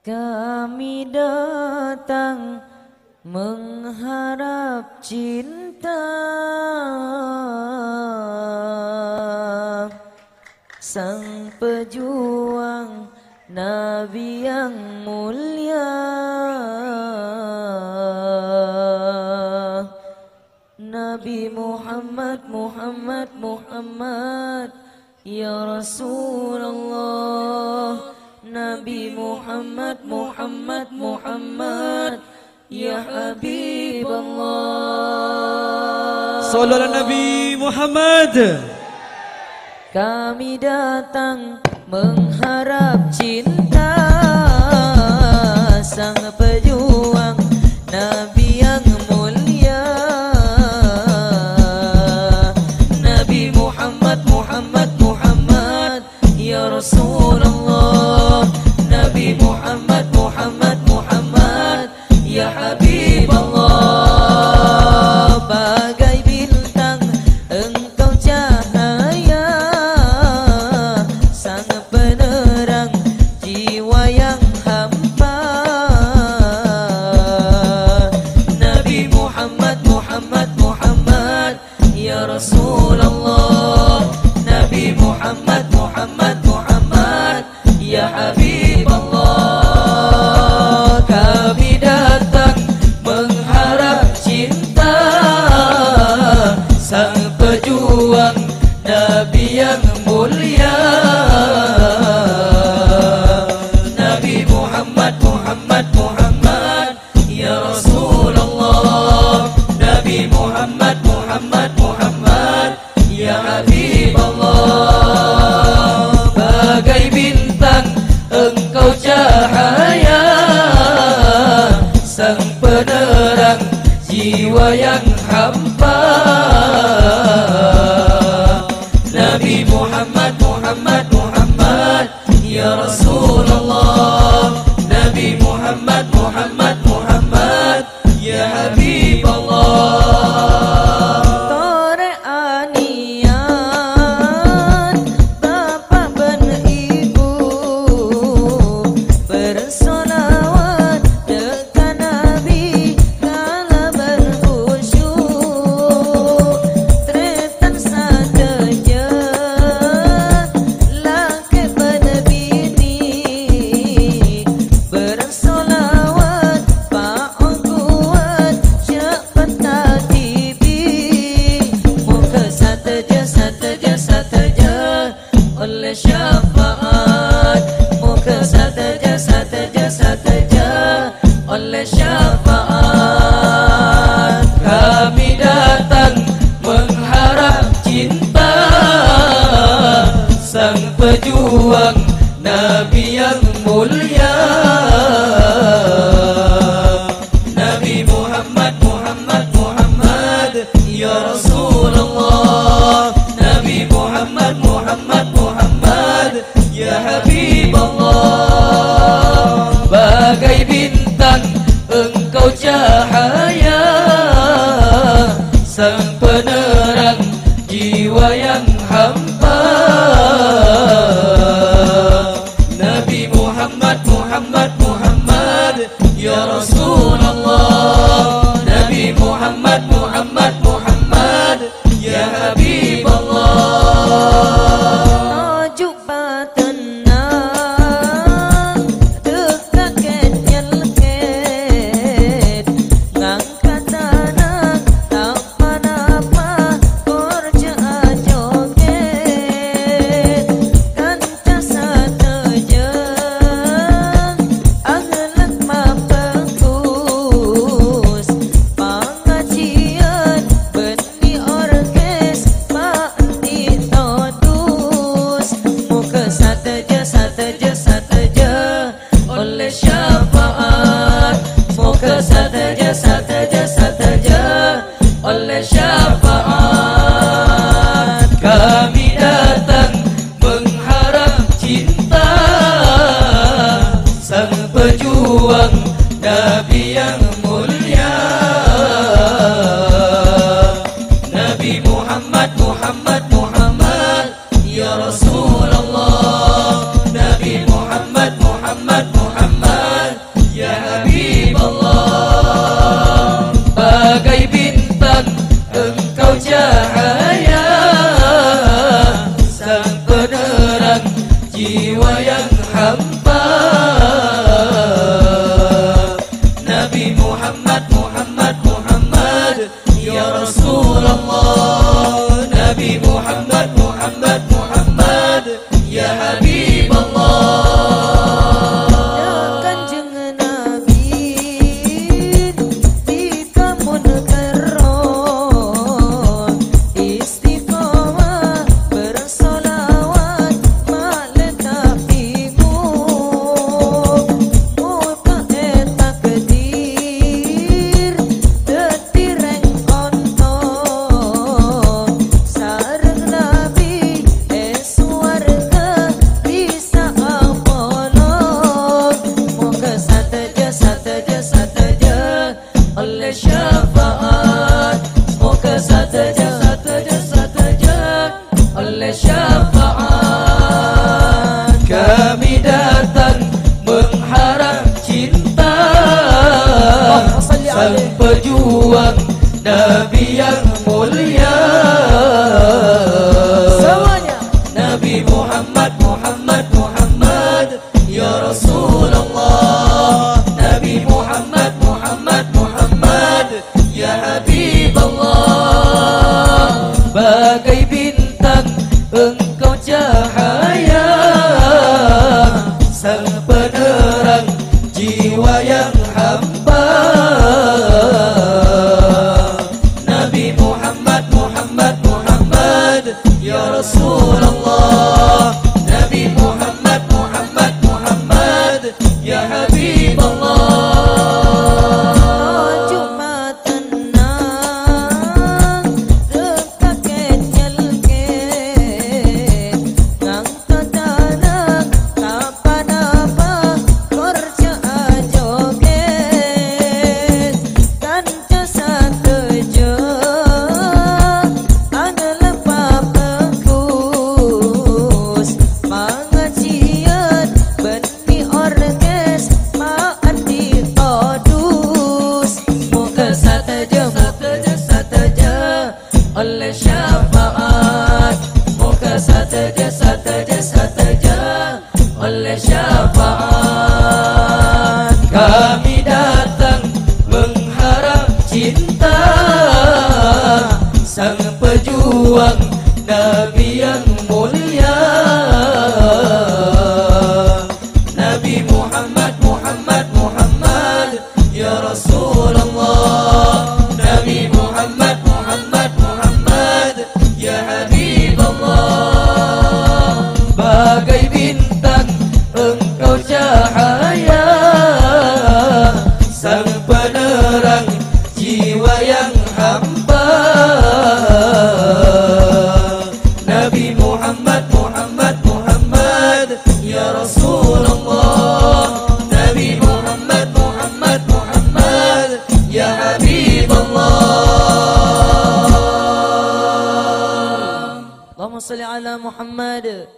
Kami datang mengharap cinta. Sang pejuang Nabi yang mulia. Nabi Muhammad, Muhammad, Muhammad. Ya Rasulullah. Nabi Muhammad Muhammad Muhammad. Ya Habib Allah Salam Nabi Muhammad. Kami datang mengharap cinta Sang Muhammad Muhammad Muhammad ya habib Allah bagai bintang engkau cahaya. Sang penerang jiwa yang mulia Rasulullah. Nabi Muhammad Muhammad penerang jiwa yang hampa. Nabi Muhammad Muhammad Muhammad ya Rasulullah. Nabi Muhammad unless you're يا حبيبي cahaya Sang penerang jiwa yang hampa. Nabi Muhammad, Muhammad, Muhammad Ya Rasulullah. Nabi Muhammad, Muhammad, Muhammad Ya Habibullah. Allahumma salli ala Muhammad.